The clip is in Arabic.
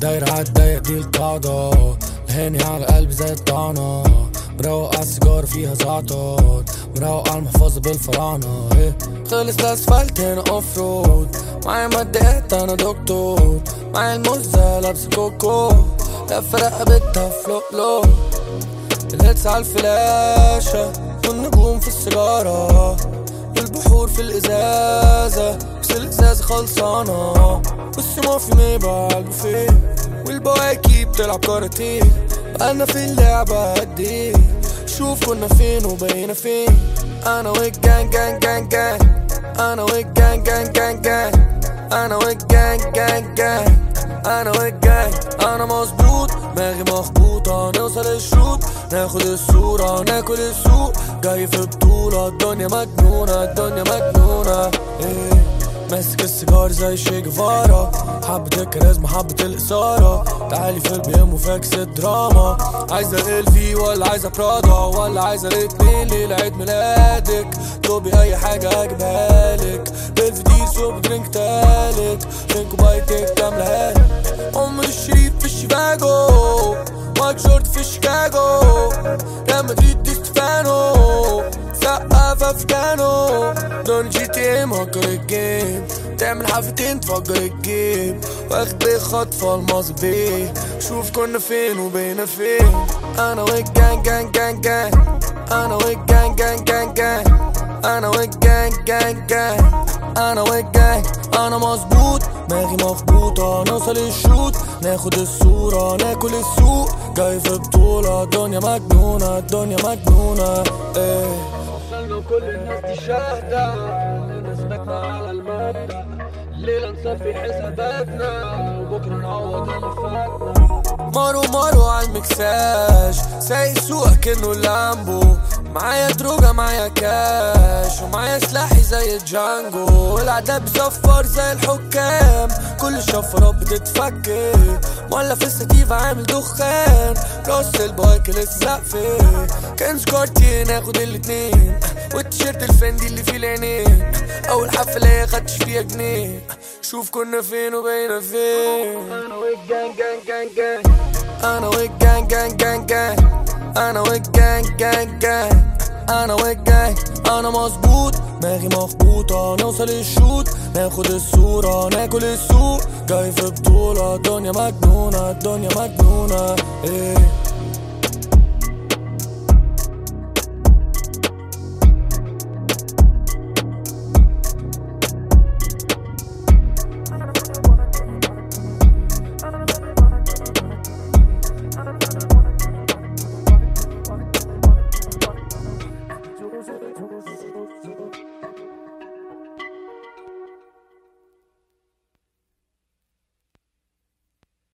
داير عالضيق دي القاعدة الهاني على قلبي زي الطعنة. مروق على السيجار فيها زعتر. مروق على المحفظة بالفراعنة إيه. خلص الاسفلت هنا اوف رود معايا مادات أنا دكتور. معايا الموزة لابسة كوكو. لف رقبتها فلو لو الهيتس على الفلاشة. والنجوم في السيجارة. والبحور في الإزازة. بس الإزازة خلصانة. ما في ميبة على البوفيه والبواكي بتلعب كاراتيه. بقالنا في اللعبة قد إيه. شوف كنا فين وبقينا فين. أنا والجان جان جان جان. أنا والجان جان جان جان. أنا والجان جان جان. أنا والجان. أنا مظبوط دماغي مخبوطة نوصل الشوط ناخد الصورة ناكل السوق. جاي في بطولة الدنيا مجنونة الدنيا مجنونة. ماسك السيجار زي شي جيفارا حبة الكاريزما حبة الإثارة. تعالي في البي إم وفاكس الدراما. عايزة الفي ولا عايزة برادا ولا عايزة الاتنين ليلة عيد ميلادك؟ طلبي أي حاجة أجيبها لك بالفدير سوب درينك تالت. فين كوبايتك كاملة عمر الشريف في الشيفاجو مايك شورت في شيكاغو. ريال مدريد دي ستيفانو. سقف افغانو دون جي تي ام هكر الجيم تعمل حفتين تفجر الجيم واخد خطفة الماظ بيه شوف كنا فين وبقينا فين. أنا والجان جان جان جان أنا والجان جان جان جان أنا والجان جان جان أنا والجان أنا مظبوط. دماغي مخبوطة نوصل الشوط. ناخد الصورة. ناكل السوق. جاي في بطولة. الدنيا مجنونة. الدنيا مجنونة. إيه. وصلنا كل الناس دي شاهدة كلنا ثبتنا على المبدأ الليلة نصفي حساباتنا وبكرة نعوض اللي فاتنا مارو مارو عالمكساج سايق سوق كأنه لامبو. معايا دروجة معايا كاش ومعايا سلاحي زي Django. العداد بيصفر زي الحكام كل الشفرات بتتفكك ولا في الستيفة عامل دخان راس البايكل السقفي كنز كارتي ناخد الاتنين. والتيشيرت الفندي اللي فيه العينين. أول حفلة خدتش فيها جنيه. شوف كنا فين وبقينا فين. أنا والجان جان جان جان أنا والجان جان جان جان أنا والجان جان جان أنا والجان أنا مظبوط. دماغي مخبوطة. نوصل الشوط ناخد الصورة ناكل السوق. جاي في بطولة. الدنيا مجنونة الدنيا مجنونة. إيه.